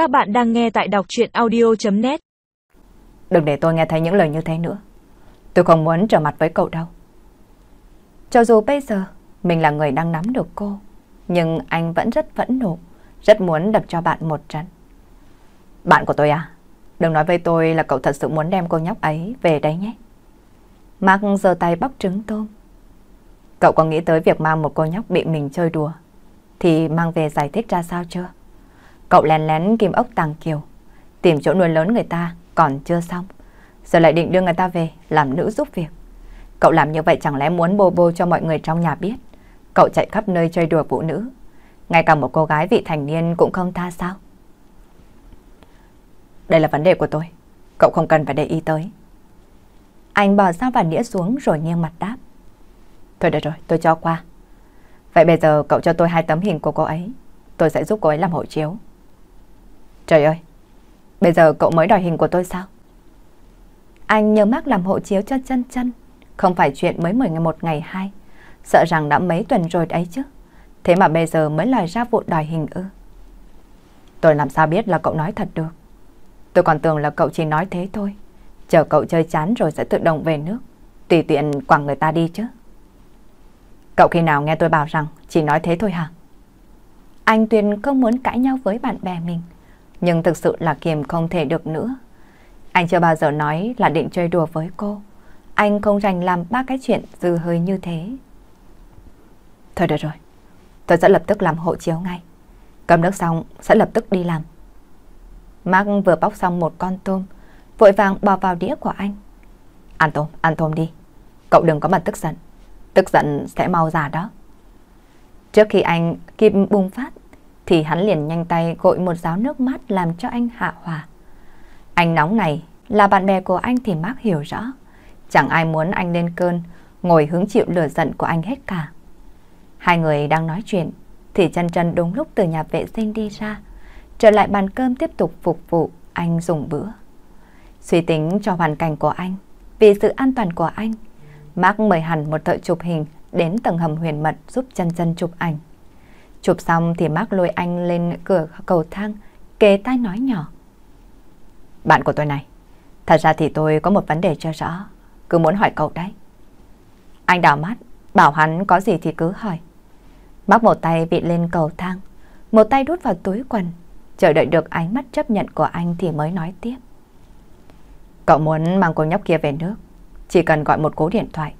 Các bạn đang nghe tại đọc chuyện audio.net Đừng để tôi nghe thấy những lời như thế nữa. Tôi không muốn trở mặt với cậu đâu. Cho dù bây giờ mình là người đang nắm được cô, nhưng anh vẫn rất phẫn nộ, rất muốn đập cho bạn một trận. Bạn của tôi à? Đừng nói với tôi là cậu thật sự muốn đem cô nhóc ấy về đấy nhé. Mark giơ tay bóc trứng tôm. Cậu có nghĩ tới việc mang một cô nhóc bị mình chơi đùa thì mang về giải thích ra sao chưa? Cậu lén lén kim ốc tàng kiều, tìm chỗ nuôi lớn người ta còn chưa xong. Giờ lại định đưa người ta về làm nữ giúp việc. Cậu làm như vậy chẳng lẽ muốn bô bô cho mọi người trong nhà biết. Cậu chạy khắp nơi chơi đùa phụ nữ. Ngay cả một cô gái vị thành niên cũng không tha sao? Đây là vấn đề của tôi. Cậu không cần phải để ý tới. Anh bỏ dao và đĩa xuống rồi nghiêng mặt đáp. Thôi được rồi, tôi cho qua. Vậy bây giờ cậu cho tôi hai tấm hình của cô ấy. Tôi sẽ giúp cô ấy làm hộ chiếu. Trời ơi, bây giờ cậu mới đòi hình của tôi sao? Anh nhớ mắc làm hộ chiếu cho chân chân. Không phải chuyện mới 10 ngày một ngày hai. Sợ rằng đã mấy tuần rồi đấy chứ. Thế mà bây giờ mới lời ra vụ đòi hình ư. Tôi làm sao biết là cậu nói thật được. Tôi còn tưởng là cậu chỉ nói thế thôi. Chờ cậu chơi chán rồi sẽ tự động về nước. Tùy tiện quẳng người ta đi chứ. Cậu khi nào nghe tôi bảo rằng chỉ nói thế thôi hả? Anh Tuyền không muốn cãi nhau với bạn bè mình. Nhưng thực sự là kiềm không thể được nữa. Anh chưa bao giờ nói là định chơi đùa với cô. Anh không rành làm ba cái chuyện dư hơi như thế. Thôi được rồi. Tôi sẽ lập tức làm hộ chiếu ngay. Cầm nước xong sẽ lập tức đi làm. Mark vừa bóc xong một con tôm, vội vàng bỏ vào đĩa của anh. Ăn tôm, ăn tôm đi. Cậu đừng có mà tức giận. Tức giận sẽ mau già đó. Trước khi anh kịp bùng phát, thì hắn liền nhanh tay gội một giáo nước mát làm cho anh hạ hòa. Anh nóng này là bạn bè của anh thì Mark hiểu rõ. Chẳng ai muốn anh lên cơn, ngồi hứng chịu lửa giận của anh hết cả. Hai người đang nói chuyện, thì chân chân đúng lúc từ nhà vệ sinh đi ra, trở lại bàn cơm tiếp tục phục vụ anh dùng bữa. Suy tính cho hoàn cảnh của anh, vì sự an toàn của anh, Mark mời hẳn một thợ chụp hình đến tầng hầm huyền mật giúp chân chân chụp ảnh. Chụp xong thì Mark lôi anh lên cửa cầu thang, kề tai nói nhỏ. Bạn của tôi này, thật ra thì tôi có một vấn đề cho rõ, cứ muốn hỏi cậu đấy. Anh đảo mắt, bảo hắn có gì thì cứ hỏi. Mark một tay bị lên cầu thang, một tay đút vào túi quần, chờ đợi được ánh mắt chấp nhận của anh thì mới nói tiếp. Cậu muốn mang cô nhóc kia về nước, chỉ cần gọi một cú điện thoại,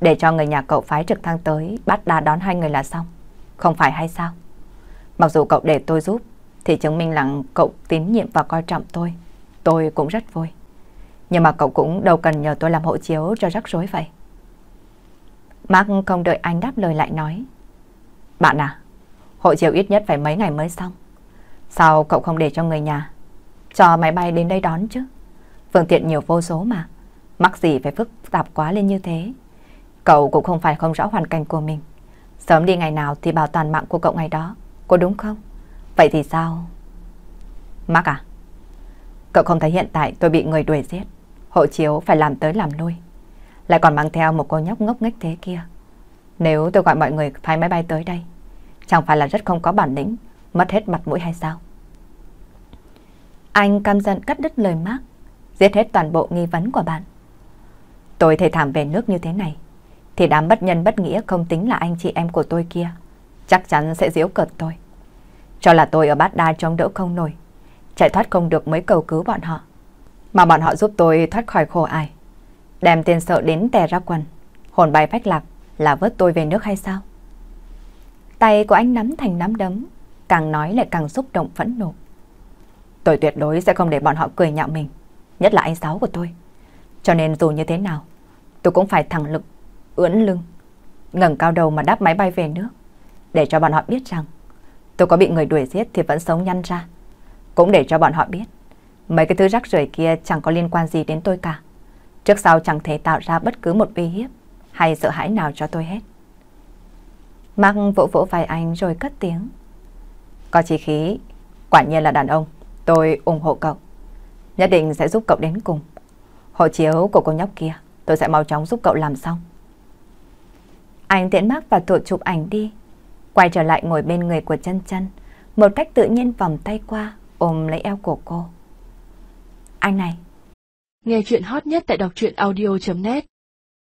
để cho người nhà cậu phái trực thăng tới bắt đà đón hai người là xong. Không phải hay sao? Mặc dù cậu để tôi giúp, thì chứng minh là cậu tín nhiệm và coi trọng tôi. Tôi cũng rất vui. Nhưng mà cậu cũng đâu cần nhờ tôi làm hộ chiếu cho rắc rối vậy. Mark không đợi anh đáp lời lại nói. Bạn à, hộ chiếu ít nhất phải mấy ngày mới xong. Sao cậu không để cho người nhà cho máy bay đến đây đón chứ? Phương tiện nhiều vô số mà. Mắc gì phải phức tạp quá lên như thế. Cậu cũng không phải không rõ hoàn cảnh của mình. Sớm đi ngày nào thì bảo toàn mạng của cậu ngày đó. Có đúng không? Vậy thì sao? Mark à? Cậu không thấy hiện tại tôi bị người đuổi giết. Hộ chiếu phải làm tới làm lui. Lại còn mang theo một cô nhóc ngốc nghếch thế kia. Nếu tôi gọi mọi người phái máy bay tới đây, chẳng phải là rất không có bản lĩnh, mất hết mặt mũi hay sao? Anh căm giận cắt đứt lời Mark, giết hết toàn bộ nghi vấn của bạn. Tôi thề thảm về nước như thế này, thì đám bất nhân bất nghĩa không tính là anh chị em của tôi kia, chắc chắn sẽ giễu cợt tôi. Cho là tôi ở bát đa chống đỡ không nổi, chạy thoát không được mới cầu cứu bọn họ. Mà bọn họ giúp tôi thoát khỏi khổ ai. Đem tên sợ đến tè ra quần, hồn bay phách lạc là vớt tôi về nước hay sao? Tay của anh nắm thành nắm đấm, càng nói lại càng xúc động phẫn nộ. Tôi tuyệt đối sẽ không để bọn họ cười nhạo mình, nhất là anh Sáu của tôi. Cho nên dù như thế nào, tôi cũng phải thẳng lực, ưỡn lưng, ngẩng cao đầu mà đáp máy bay về nước, để cho bọn họ biết rằng tôi có bị người đuổi giết thì vẫn sống nhăn ra. Cũng để cho bọn họ biết, mấy cái thứ rắc rưởi kia chẳng có liên quan gì đến tôi cả. Trước sau chẳng thể tạo ra bất cứ một uy hiếp hay sợ hãi nào cho tôi hết. Mang vỗ vỗ vai anh rồi cất tiếng. Có chí khí, quả nhiên là đàn ông, tôi ủng hộ cậu. Nhất định sẽ giúp cậu đến cùng. Hộ chiếu của cô nhóc kia, tôi sẽ mau chóng giúp cậu làm xong. Anh tiễn bác và tụi chụp ảnh đi. Quay trở lại ngồi bên người của chân chân, một cách tự nhiên vòng tay qua, ôm lấy eo của cô. Anh này. Nghe chuyện hot nhất tại đọc truyện audio.net